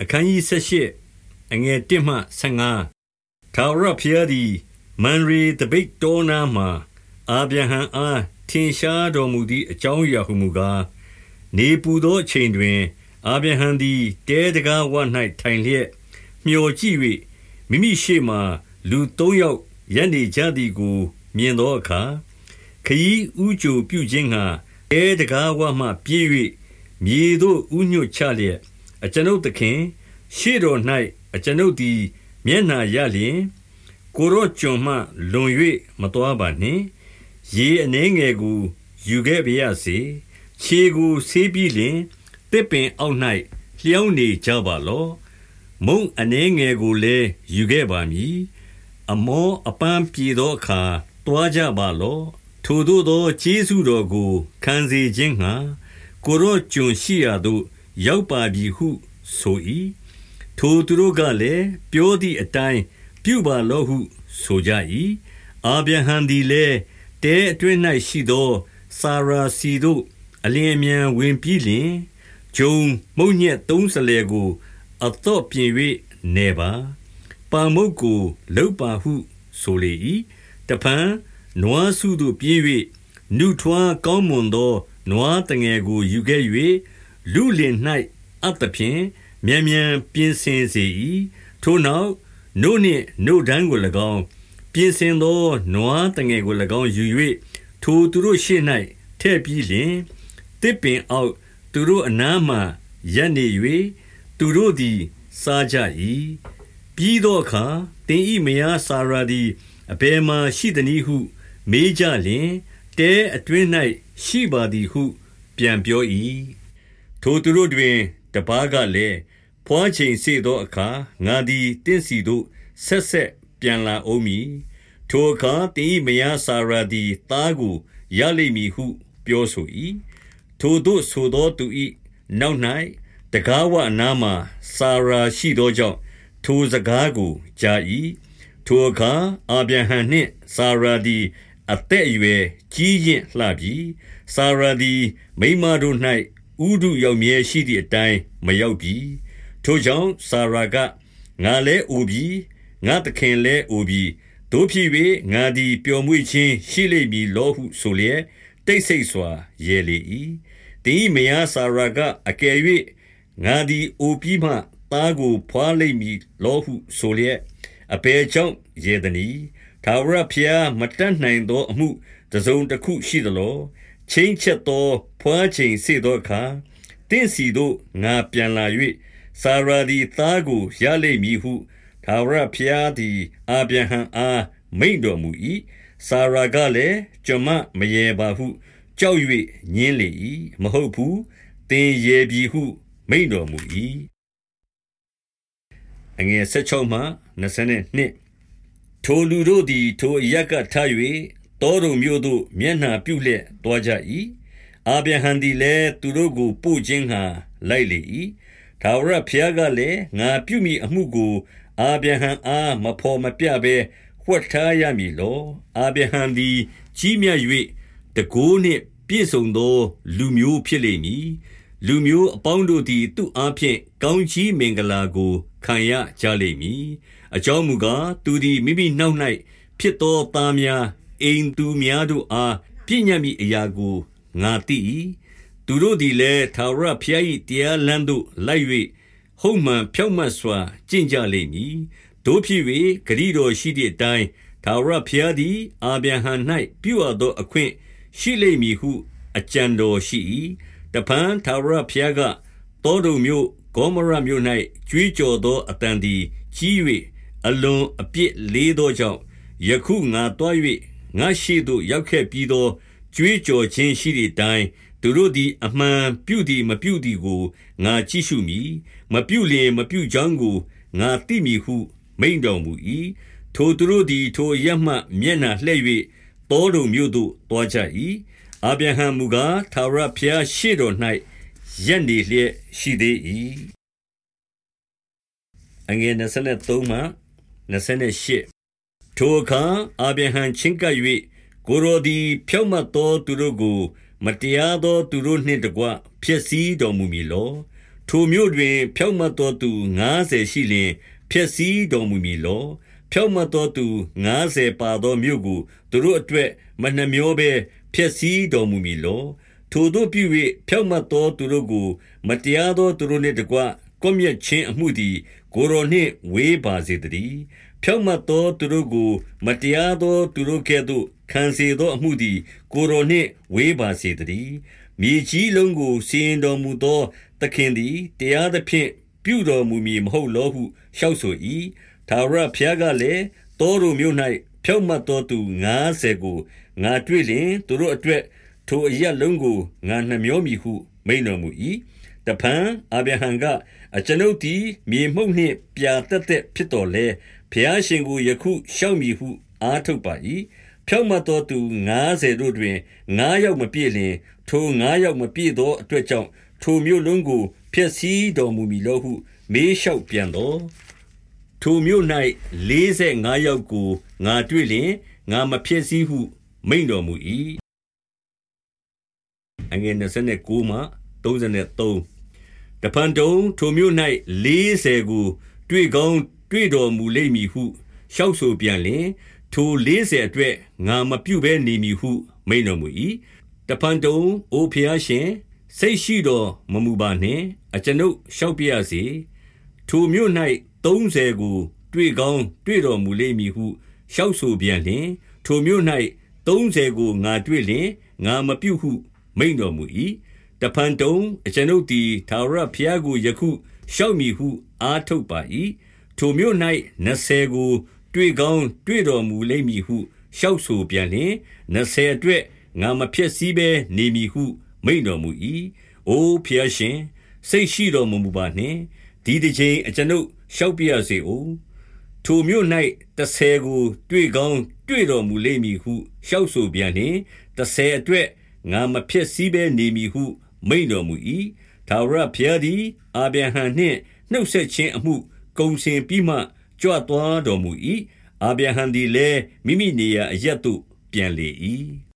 အခန်းကြီး78အငယ်1မှ15ထာဝရဘုရားသည်မန်ရီတပိတ်တောနာမှာအာဗြဟံအားထင်ရှားတော်မူသည့်အကြောင်းအရာဟုမူကားနေပူသောအချိန်တွင်အာဗြဟံသည်တဲတကားဝ၌ထိုင်လျက်မျောကြည့်၍မိမိရှေ့မှလူသုံးယောက်ရပ်နေကြသည်ကို မြင်သောအခါခยีဥကြိုပြုခြင်းငှာတဲတကားဝမှပြေး၍မြေသို့ဥညွတ်ချလျက် အကျွန်ုပ်သခင် ရှေ့တော်၌အကျွန်ုပ်သည် မျက်နှာရလျင် ကိုရော့ကျွန်မှ လွန်၍မတော်ပါနှင့် ရေအနေငယ်ကို ယူခဲ့ပါရစေ ခြေကိုဆေးပြီးလျင်တစ်ပင်အောက်၌လျောင်းနေကြပါလော့ မုံအနေငယ်ကိုလည်း ယူခဲ့ပါမည် အမောအပန်းပြေသောအခါတွားကြပါလော့ ထိုတို့သော ကျေးဇူးတော်ကို ခံစေခြင်းငှာကိုရော့ကျွန်ရှိရာသို့ ရောက်ပါပြီဟုဆို၏ထိုသူတို့ကလည်းပြောသည့်အတိုင်းပြုပါလော့ဟုဆိုကြ၏အာဗြဟံသည်လည်းတဲအတွင်း၌ရှိသောစာရာစီတို့အလင်းအမြန်ဝင်ပြီးလျင်ဂျုံမုံညက်သုံးစလဲကိုအတော့ပြင်၍နေပါပါမုတ်ကိုလှုပ်ပါဟုဆိုလေ၏တဖန်နွားစုတို့ပြေး၍နုထွားကောင်းမွန်သောနွားတငယ်ကိုယူခဲ့၍ လူလင်၌အပ်သဖြင့်မြန်မြန်ပြင်ဆင်စေ၏ထိုနောက်နို့နှင့်နို့ဒန်းကို၎င်းပြင်ဆင်သောနွားတငယ်ကို၎င်းယူ၍ထိုသူတို့ရှေ့၌ထည့်ပြီးလျှင်တစ်ပင်အောက်သူတို့အနားမှရပ်နေ၍သူတို့သည်စားကြ၏ပြီးသောအခါတင်ဤမယားစာရာသည်အဘယ်မှရှိသနည်းဟု မေးကြလျင်တဲအတွင်း၌ရှိပါသည်ဟု ပြန်ပြော၏ ထိုသူတို့တွင် တပားကလည်း ဘွားချိန်စေသောအခါ ငါသည်တင့်စီသို့ ဆက်ဆက်ပြန်လာအောင်မည် ထိုအခါတင်း၏မယားစာရာသည် သားကို ရလိမ့်မည်ဟု ပြောဆို၏ထိုတို့ဆိုသောသူ၏နောက်၌တကားဝအနားမှစာရာရှိသောကြောင့် ထိုစကားကိုကြား၏ထိုအခါ အာဗြဟံနှင့် စာရာသည် အသက်အရွယ် ကြီးရင့်လှပြီ စာရာသည် မိမတို့၌ ဥဒုရောက်မြဲရှိသည့်အတိုင်းမရောက်ပြီထိုကြောင့်စာရာကငါလဲအိုပြီငါသခင်လဲအိုပြီတို့ဖြစ်၍ငါသည်ပျော်မွေ့ခြင်းရှိလိမ့်မည်လောဟုဆိုလျက်တိတ်ဆိတ်စွာရဲလေ၏တင်းမယားစာရာကအကယ်၍ငါသည်အိုပြီးမှသားကိုဖွာလိမ့်မည်လောဟုဆိုလျက်အပေကြောင့်ယေဒနီသာဝရဖျားမတတ်နိုင်သောအမှုတစုံတစ်ခုရှိသလော ချင်းချက်သောဖွာချိန်စေသောအခါတင့်စီတို့ငါပြန်လာ၍စာရာဒီသားကိုရလိမ့်မည်ဟုသာဝရဖျားသည်အာဗြဟံအားမိန့်တော်မူ၏စာရာကလည်းကျွန်မမရေပါဟု ကြောက်၍ညင်းလေ၏မဟုတ်ဘူးတင်ရေပြီဟု မိန့်တော်မူ၏အငယ်16မှ22ထိုလူတို့သည်ထိုအရက်ကထ၍ တောတုံမြို့သို့ မျက်နှာပြုလျက်တွားကြ၏အာဗြဟံသည်လည်းသူတို့ကို ပို့ခြင်းဟံလိုက်လေ၏ထာဝရဘုရားကလည်း ငါပြုမိအမှုကို အာဗြဟံအားမဖော်မပြဘဲ ဝှက်ထားရမည်လော အာဗြဟံသည် ကြီးမြတ်၍တကိုးနှင့်ပြည့်စုံသော လူမျိုးဖြစ်လိမ့်မည် လူမျိုးအပေါင်းတို့သည် သူ့အားဖြင့် ကောင်းကြီးမင်္ဂလာကို ခံရကြလိမ့်မည် အကြောင်းမူကား သူသည် မိမိနောက်၌ဖြစ်သောသားများ အိမ်သူများတို့အားပြည့်ညတ်မိအရာကိုငါသိ၏သူတို့သည်လည်းထာဝရဘုရား၏တရားလမ်းသို့လိုက်၍ဟုတ်မှန်ဖြောင့်မတ်စွာကျင့်ကြလိမ့်မည်တို့ဖြစ်၍ဂရိတော်ရှိသည့်အတိုင်းထာဝရဘုရားသည်အာဗြဟံ၌ပြုအပ်သောအခွင့်ရှိလိမ့်မည်ဟု အကြံတော်ရှိ၏တပန်ထာဝရဘုရားကတောတုံမြို့ဂေါမရမြို့၌ကြွေးကြော်သောအတန်သည်ကြီး၍အလွန်အပြစ်လေးသောကြောင့်ယခုငါတွား၍ ငါရှိသို့ရောက်ခဲ့ပြီးသောကြွေးကြော်ခြင်းရှိသည့်တိုင်သူတို့သည်အမှန်ပြုသည်မပြုသည်ကိုငါကြည့်ရှုမည်မပြုလျင်မပြုကြောင်းကိုငါသိမည်ဟု မိန်တော်မူ၏ထိုသူတို့သည်ထိုရမှမျက်နှာလှည့်၍တောတုံမြို့သို့တွားကြ၏အာဗြဟံမူကားသာရဖျားရှေ့တော်၌ရက်နေလျက်ရှိသေး၏အငယ်23မှ28 ထိုအခါ အာဗြဟံချင်းကပ်၍ကိုရိုသည် ဖြောက်မတ်သောသူတို့ကို မတရားသောသူတို့နှင့်တကွ ဖျက်ဆီးတော်မူမည်လောထိုထိုမြို့တွင် ဖြောင့်မတ်သောသူငါးဆယ်ရှိလျှင် ဖျက်ဆီးတော်မူမည်လော ဖြောင့်မတ်သောသူငါးဆယ်ပါသောမြို့ကို သူတို့အတွက် မနှမျောဘဲ ဖျက်ဆီးတော်မူမည်လော ထိုတို့ပြု၍ဖြောင့်မတ်သောသူတို့ကို မတရားသောသူတို့နှင့်တကွ ကွမျက်ခြင်းအမှုသည် ကိုရောနှင့် ဝေးပါစေတည်း ဖြောင့်မတ်သောသူတို့ကို မတရားသောသူတို့ကဲ့သို့ ခံစေသောအမှုသည် ကိုရောနှင့် ဝေးပါစေတည်း မြေကြီးလုံးကို စီရင်တော်မူသော သခင်သည် တရားသဖြင့် ပြုတော်မူမည်မဟုတ်လောဟု လျှောက်ဆို၏သာရဘုရားကလည်းတောတို့မြို့၌ဖြောက်မတ်သောသူ90ကို ငါတွေ့လျင် သူတို့အတွက် ထိုအရက်လုံးကို ငါနှမျောမည်ဟု မိန်တော်မူ၏ တဖန်အာဗြဟံကအကျွန်ုပ်သည်မြေမှုန့်နှင့်ပြာတက်တက်ဖြစ်တော်လဲဘုရားရှင်ကိုယခုရှောက်မည်ဟု အားထုတ်ပါ၏ဖြောက်မတ်သောသူ90တို့တွင်9ယောက်မပြည့်လျင်ထို9ယောက်မပြည့်သောအတွက်ကြောင့်ထိုမြို့လုံးကိုဖျက်ဆီးတော်မူမည်လောဟု မေးလျှောက်ပြန်တော်ထိုမြို့၌45ယောက်ကိုငါတွေ့လျင်ငါမဖျက်ဆီးဟု မိန်တော်မူ၏အငယ်29မှ33 တပန်တုံထိုမြို့၌40ကို တွေ့ကောင်းတွေ့တော်မူလိမ့်မည်ဟုလျှောက်ဆိုပြန်လျင်ထို40အတွက်ငါမပြုတ်ဘဲနေမည်ဟု မိန်တော်မူ၏တပန်တုံအိုဖျားရှင်စိတ်ရှိတော်မမူပါနှင့်အကျွန်ုပ်ရှောက်ပြရစေထိုမြို့၌30ကိုတွေ့ကောင်းတွေ့တော်မူလိမ့်မည်ဟုလျှောက်ဆိုပြန်လျင်ထိုမြို့၌30ကိုငါတွေ့လျင်ငါမပြုဟု မိန်တော်မူ၏ တဖန်တုံအကျွန်ုပ်သည်သာရဖျားကိုယခုရှောက်မည်ဟု အားထုတ်ပါ၏ထိုမြို့၌20ကို တွေ့ကောင်းတွေ့တော်မူလိမ့်မည်ဟုလျှောက်ဆိုပြန်လျင်20အတွက်ငါမဖြစ်စည်းဘဲနေမည်ဟု မိန်တော်မူ၏။အိုဖျားရှင်စိတ်ရှိတော်မမူပါနှင့်ဒီတစ်ချိန်အကျွန်ုပ်ရှောက်ပြရစေအိုထိုမြို့၌တဆယ်ကို တွေ့ကောင်းတွေ့တော်မူလိမ့်မည်ဟုရှောက်ဆိုပြန်နှင့်တဆယ်အတွက်ငါမဖြစ်စည်းဘဲနေမည်ဟု မိန်တော်မူ၏။သာဝရဖျားသည် အာဗြဟံနှင့်နှုတ်ဆက်ခြင်းအမှုကုံစင်ပြီးမှကြွသွားတော်မူ၏။အာဗြဟံသည်လည်းမိမိနေရာအရက်သို့ပြန်လေ၏